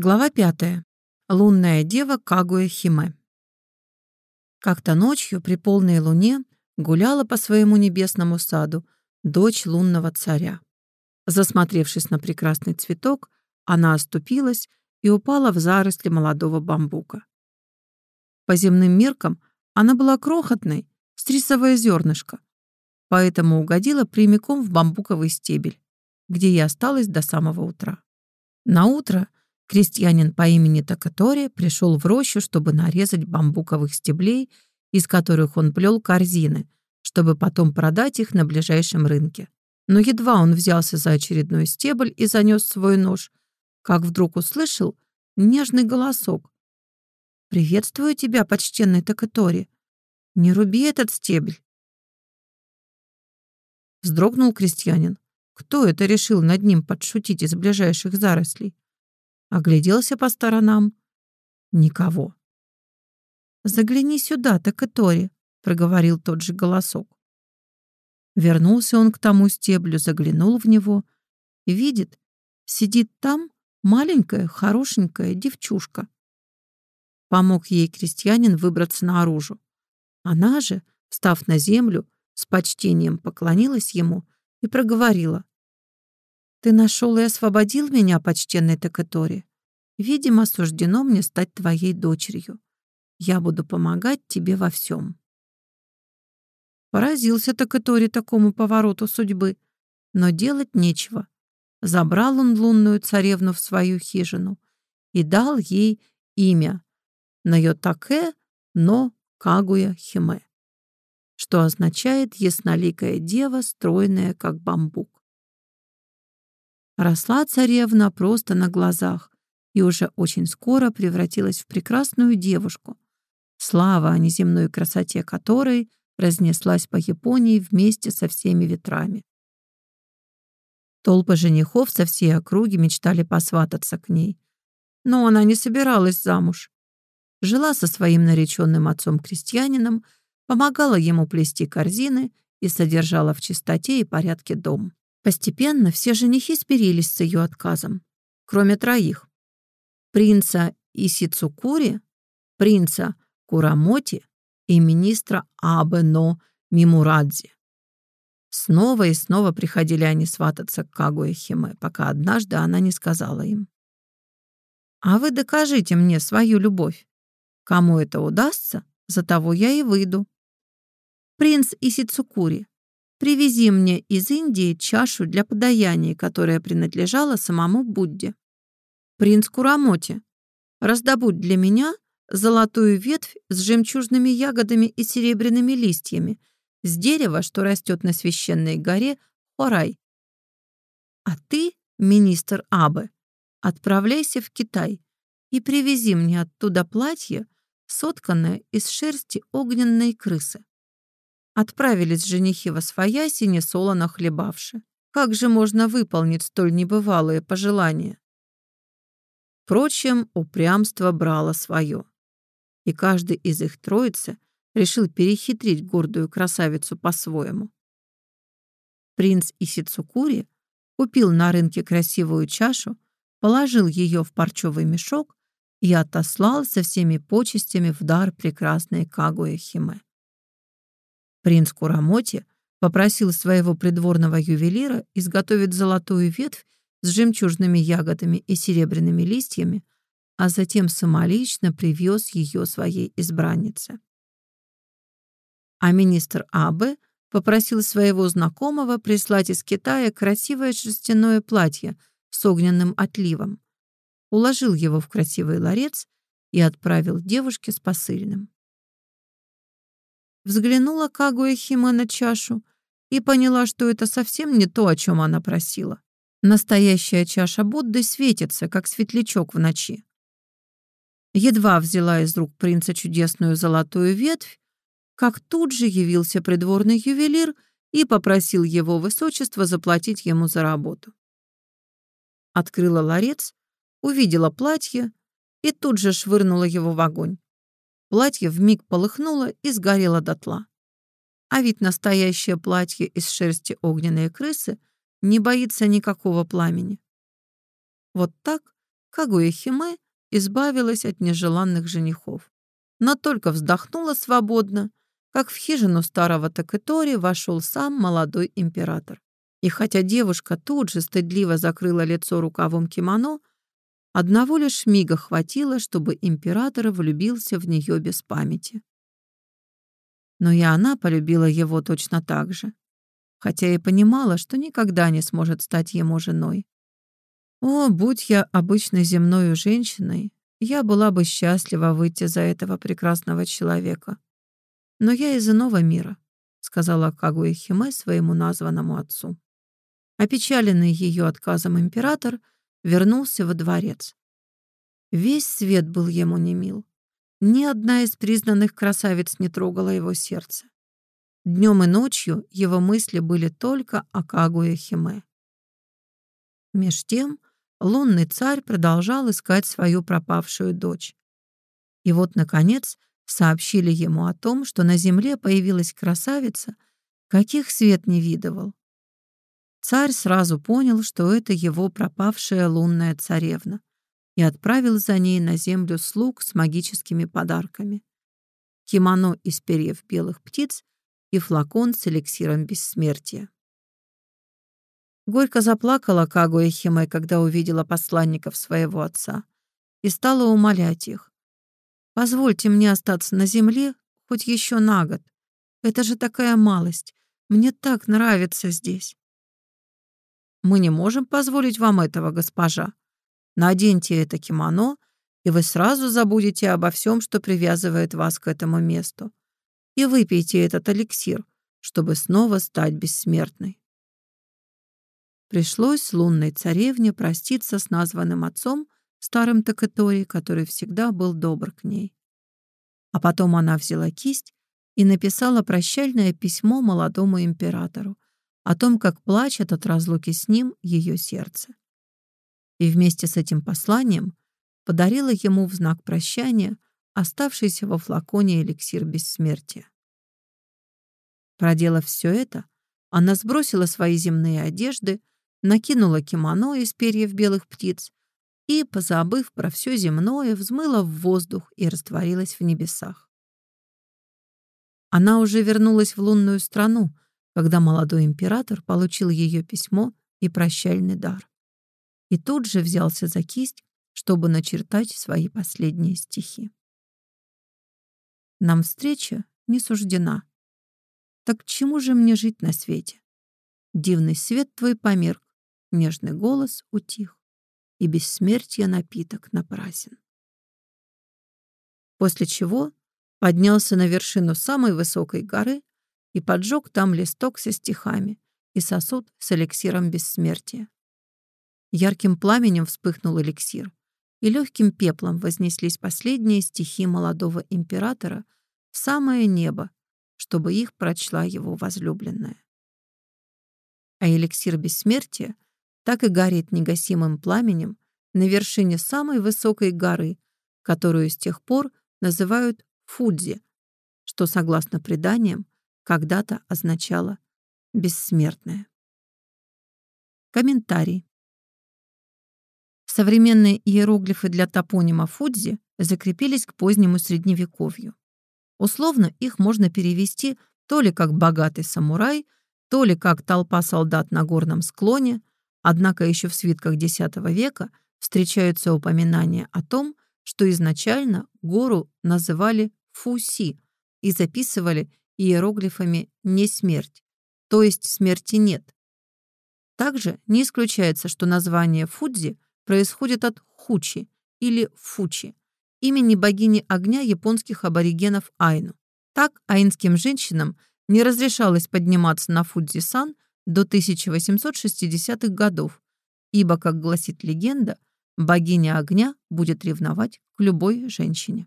Глава пятая. Лунная дева Кагуя Химе. Как-то ночью при полной луне гуляла по своему небесному саду дочь лунного царя. Засмотревшись на прекрасный цветок, она оступилась и упала в заросли молодого бамбука. По земным меркам она была крохотной, стрисовое зернышко, поэтому угодила прямиком в бамбуковый стебель, где и осталась до самого утра. На утро Крестьянин по имени Такатори пришел в рощу, чтобы нарезать бамбуковых стеблей, из которых он плел корзины, чтобы потом продать их на ближайшем рынке. Но едва он взялся за очередной стебль и занес свой нож, как вдруг услышал нежный голосок. «Приветствую тебя, почтенный Такатори. Не руби этот стебель». Вздрогнул крестьянин. Кто это решил над ним подшутить из ближайших зарослей? Огляделся по сторонам. Никого. «Загляни сюда, Такатори», — проговорил тот же голосок. Вернулся он к тому стеблю, заглянул в него и видит, сидит там маленькая, хорошенькая девчушка. Помог ей крестьянин выбраться наружу. Она же, встав на землю, с почтением поклонилась ему и проговорила. Ты нашел и освободил меня, почтенный Такатори. Видимо, суждено мне стать твоей дочерью. Я буду помогать тебе во всем. Поразился Такатори такому повороту судьбы, но делать нечего. Забрал он лунную царевну в свою хижину и дал ей имя Найотаке но Кагуя Химе, что означает «ясноликая дева, стройная, как бамбук». Росла царевна просто на глазах и уже очень скоро превратилась в прекрасную девушку, слава о неземной красоте которой разнеслась по Японии вместе со всеми ветрами. Толпы женихов со всей округи мечтали посвататься к ней. Но она не собиралась замуж. Жила со своим нареченным отцом-крестьянином, помогала ему плести корзины и содержала в чистоте и порядке дом. Постепенно все женихи смирились с ее отказом, кроме троих. Принца Исицукури, принца Курамоти и министра Абено Мимурадзи. Снова и снова приходили они свататься к Кагуэ Химе, пока однажды она не сказала им. «А вы докажите мне свою любовь. Кому это удастся, за того я и выйду». Принц Исицукури, Привези мне из Индии чашу для подаяния, которая принадлежала самому Будде. Принц Курамоти, раздобудь для меня золотую ветвь с жемчужными ягодами и серебряными листьями с дерева, что растет на священной горе Хорай. А ты, министр Абы, отправляйся в Китай и привези мне оттуда платье, сотканное из шерсти огненной крысы. Отправились женихи во свояси, несолоно хлебавши. Как же можно выполнить столь небывалые пожелания? Впрочем, упрямство брало свое. И каждый из их троицы решил перехитрить гордую красавицу по-своему. Принц Исицукури купил на рынке красивую чашу, положил ее в парчевый мешок и отослал со всеми почестями в дар прекрасной Кагуэ Химе. Принц Курамоти попросил своего придворного ювелира изготовить золотую ветвь с жемчужными ягодами и серебряными листьями, а затем самолично привез ее своей избраннице. А министр Абе попросил своего знакомого прислать из Китая красивое шерстяное платье с огненным отливом, уложил его в красивый ларец и отправил девушке с посыльным взглянула Кагуэ Химе на чашу и поняла, что это совсем не то, о чем она просила. Настоящая чаша Будды светится, как светлячок в ночи. Едва взяла из рук принца чудесную золотую ветвь, как тут же явился придворный ювелир и попросил его высочество заплатить ему за работу. Открыла ларец, увидела платье и тут же швырнула его в огонь. Платье вмиг полыхнуло и сгорело дотла. А ведь настоящее платье из шерсти огненной крысы не боится никакого пламени. Вот так Кагуя Химе избавилась от нежеланных женихов. Но только вздохнула свободно, как в хижину старого Такетори вошел сам молодой император. И хотя девушка тут же стыдливо закрыла лицо рукавом кимоно, одного лишь мига хватило, чтобы император влюбился в нее без памяти. Но и она полюбила его точно так же, хотя и понимала, что никогда не сможет стать ему женой. О, будь я обычной земной женщиной, я была бы счастлива выйти за этого прекрасного человека. Но я из иного мира, сказала Кагуэ своему названному отцу. Опечаленный ее отказом император вернулся во дворец. Весь свет был ему немил. Ни одна из признанных красавиц не трогала его сердце. Днем и ночью его мысли были только о Кагуе Химе. Меж тем лунный царь продолжал искать свою пропавшую дочь. И вот, наконец, сообщили ему о том, что на земле появилась красавица, каких свет не видывал. Царь сразу понял, что это его пропавшая лунная царевна, и отправил за ней на землю слуг с магическими подарками. Кимоно из перьев белых птиц и флакон с эликсиром бессмертия. Горько заплакала Кагуя Химе, когда увидела посланников своего отца, и стала умолять их. «Позвольте мне остаться на земле хоть еще на год. Это же такая малость. Мне так нравится здесь». «Мы не можем позволить вам этого, госпожа. Наденьте это кимоно, и вы сразу забудете обо всем, что привязывает вас к этому месту. И выпейте этот эликсир, чтобы снова стать бессмертной». Пришлось лунной царевне проститься с названным отцом, старым Такатори, который всегда был добр к ней. А потом она взяла кисть и написала прощальное письмо молодому императору о том, как плачет от разлуки с ним ее сердце. И вместе с этим посланием подарила ему в знак прощания оставшийся во флаконе эликсир бессмертия. Проделав все это, она сбросила свои земные одежды, накинула кимоно из перьев белых птиц и, позабыв про все земное, взмыла в воздух и растворилась в небесах. Она уже вернулась в лунную страну, когда молодой император получил ее письмо и прощальный дар. И тут же взялся за кисть, чтобы начертать свои последние стихи. Нам встреча не суждена. Так чему же мне жить на свете? Дивный свет твой померк, Нежный голос утих, и бессмертие напиток напрасен. После чего поднялся на вершину самой высокой горы и поджег там листок со стихами и сосуд с эликсиром бессмертия. Ярким пламенем вспыхнул эликсир, и легким пеплом вознеслись последние стихи молодого императора в самое небо, чтобы их прочла его возлюбленная. А эликсир бессмертия — так и горит негасимым пламенем на вершине самой высокой горы, которую с тех пор называют Фудзи, что, согласно преданиям, когда-то означало «бессмертное». Комментарий. Современные иероглифы для топонима Фудзи закрепились к позднему Средневековью. Условно их можно перевести то ли как «богатый самурай», то ли как «толпа солдат на горном склоне», Однако еще в свитках X века встречаются упоминания о том, что изначально гору называли Фуси и записывали иероглифами «не смерть», то есть смерти нет. Также не исключается, что название Фудзи происходит от Хучи или Фучи, имени богини огня японских аборигенов Айну. Так айнским женщинам не разрешалось подниматься на Фудзи-сан до 1860-х годов, ибо, как гласит легенда, богиня огня будет ревновать к любой женщине.